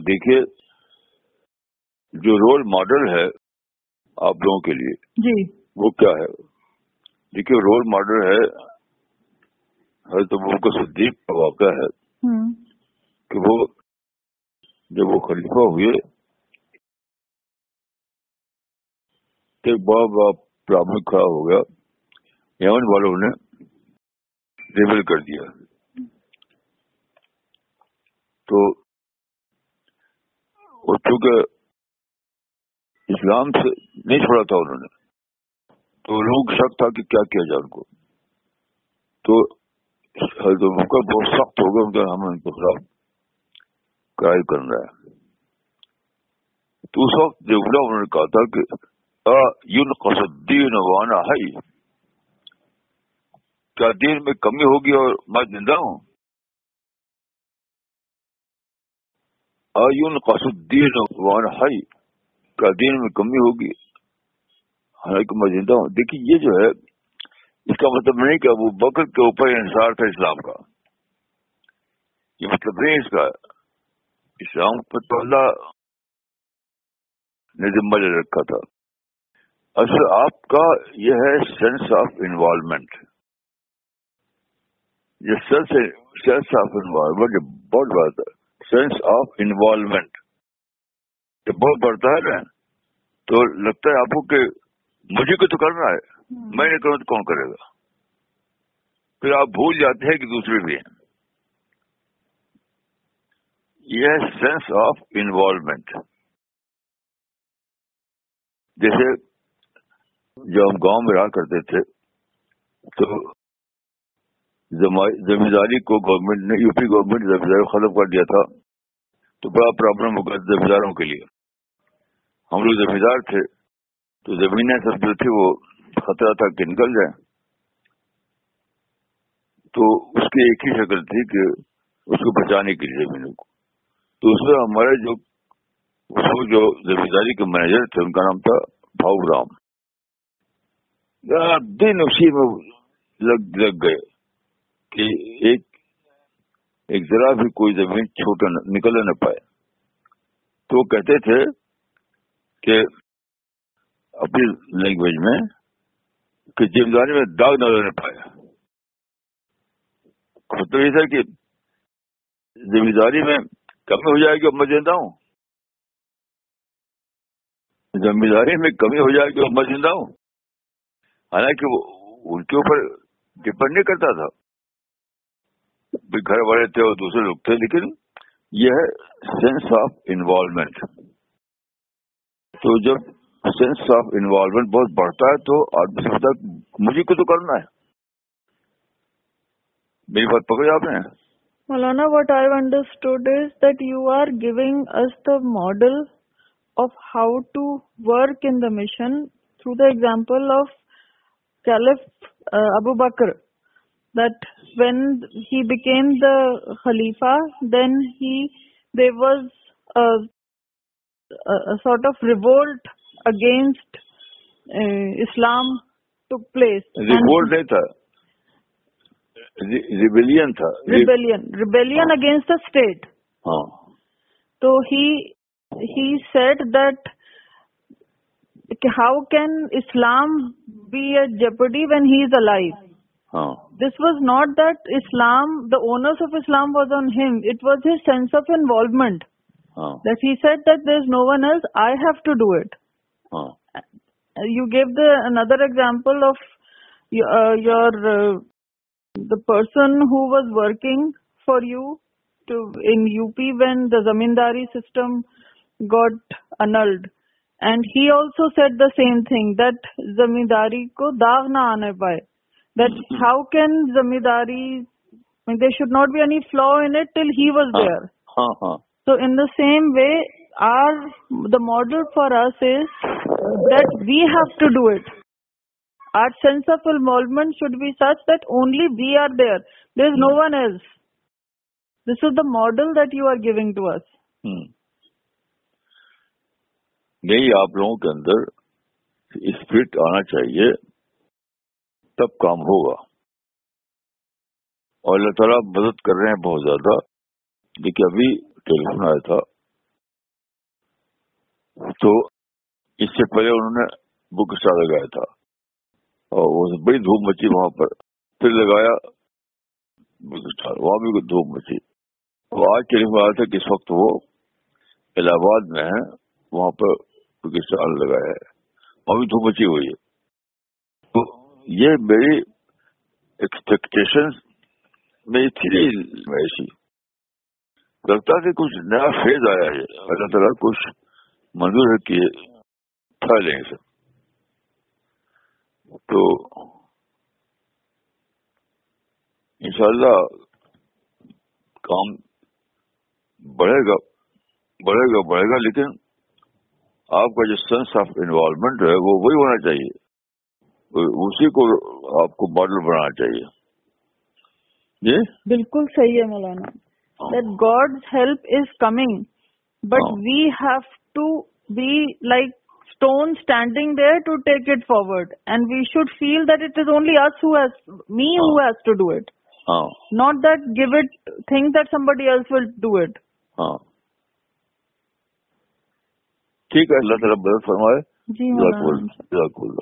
دیکھیے جو role model ہے آپ لوگوں کے لیے جی۔ وہ کیا ہے؟ دیکھیے رول ماڈل ہے حضرت کا صدیق کا واقعہ ہے کہ وہ جب وہ خلیفہ ہوئے تو ایک بڑا بڑا پرابلم کھڑا ہو گیا۔ یمن والوں نے ریبل کر دیا۔ تو اور چونکہ اسلام سے نہیں چھوڑا تھا انہوں نے، تو لوگوں کو شک تھا کہ کیا کیا جائے ان کو۔ تو بہت سخت ہو گیا ہم ان کے خلاف کرائے کرنا ہے تو اس وقت جملہ انہوں نے کہا تھا کہ یون قصدین وانا ہے کیا دین میں کمی ہوگی اور میں زندہ ہوں؟ آیون قصدین وانا ہے کیا دین میں کمی ہوگی؟ حالانکہ میں زندہ ہوں۔ دیکھیے، یہ جو ہے، اس کا مطلب نہیں کہ ابو بکر کے اوپر انحصار تھا اسلام کا۔ یہ مطلب نہیں اس کا۔ اسلام پر تو اللہ نے ذمہ لے رکھا تھا۔ اصل آپ کا یہ ہے سینس آف انوالومنٹ یہ سینس آف انوالومنٹ بہت بڑا ہے سینس آف انوالومنٹ یہ بہت بڑھتا ہے نا تو لگتا ہے آپ کو کہ مجھے کو تو کرنا ہے؟ میں نے کروں تو کون کرے گا؟ پھر آپ بھول جاتے ہیں کہ دوسرے بھی ہیں. یہ سینس آف انوالومنٹ جیسے جب ہم گاؤں میں رہا کرتے تھے تو زمینداری کو گورنمنٹ نے یو پی گورنمنٹ زمینداری ختم کر دیا تھا، تو بڑا پرابلم ہو گیا زمینداروں کے لیے۔ ہم لوگ زمیندار تھے، تو زمینیں سب جو تھی وہ خطرہ تھا کہ نکل جائیں۔ تو اس کی ایک ہی شکل تھی کہ اس کو بچانے کے لیے زمینوں کو۔ تو اس میں ہمارے جو جو زمینداری کے مینیجر تھے، ان کا نام تھا بھاؤ رام۔ دن اسی میں لگ لگ گئے۔ کہ ایک ایک ذرا بھی کوئی زمین چھوٹا نکل نہ پائے۔ تو وہ کہتے تھے کہ اپنی لینگویج میں کہ زمینداری میں داغ نہ لینے پائے۔ مطلب یہ تھا کہ زمینداری میں کمی ہو جائے گی میں زندہ ہوں۔ ذمہ داری میں کمی ہو جائے گی میں زندہ ہوں۔ حالانکہ وہ ان کے اوپر ڈپینڈ نہیں کرتا تھا۔ بھی گھر والے تھے اور دوسرے لوگ تھے، لیکن یہ ہے سینس آف انوالومنٹ تو جب سینس آف انوالومنٹ بہت بڑھتا ہے، تو آدمی سمجھتا مجھے کو تو کرنا ہے۔ میری بات پکڑی آپ نے؟ Maulana what I understood is that you are giving is the model of how to work in the mission through the example of caliph Abu Bakr That when he became the Khalifa, then there was a sort of revolt against uh, Islam took place. Revolt nahi tha. Rebellion تھا rebellion rebellion against the state ہاں تو ہی said that how can Islam be a jeopardy when he is alive this was not that Islam the onus of Islam was on him it was his sense of involvement that he said that there is no one as I have to do it you give the another example of your the person who was working for you in UP when the zamindari system got annulled, and he also said the same thing, that zamindari ko daag na aane paaye, that how can zamindari, there should not be any flaw in it till he was there. So in the same way, the model for us is that we have to do it. Our sense of involvement should be such that only we are there. There is no one else. This is the model that you are giving to us. نہیں آپ لوگوں کے اندر spirit آنا چاہیے تب کام ہوگا۔ اور اللہ تعالیٰ مدد کر رہے ہیں بہت زیادہ۔ دیکھیے ابھی ٹیلی فون آیا تھا۔ تو اس سے پہلے انہوں نے بک اسٹار لگایا تھا۔ اور وہ بڑی دھوم مچی وہاں پر۔ پھر لگایا بک اسٹار وہاں بھی دھوم مچی۔ وہ آج کے لیے تھا کہ اس وقت وہ الہ آباد میں ہے۔ وہاں پر بک اسٹار لگایا ہے۔ وہاں بھی دھوم مچی ہوئی ہے۔ یہ میری ایکسپیکٹیشن میری تھی۔ ایسی لگتا کہ کچھ نیا فیض آیا ہے۔ اللہ تعالیٰ کچھ منظور ہے کہ پھیلیں گے سر۔ تو انشاءاللہ کام بڑھے گا بڑھے گا بڑھے گا لیکن آپ کا جو سینس آف انوالومنٹ ہے وہ وہی ہونا چاہیے۔ اسی کو آپ کو ماڈل بنانا چاہیے۔ جی؟ بالکل صحیح ہے Maulana. That God help is coming but we have to be like stone standing there to take it forward and we should feel that it is only each who has me whose to do it not that give it think that somebody else will do it ٹھیک ہے اللہ تعالیٰ بے فرمائے۔ جی بالکل بالکل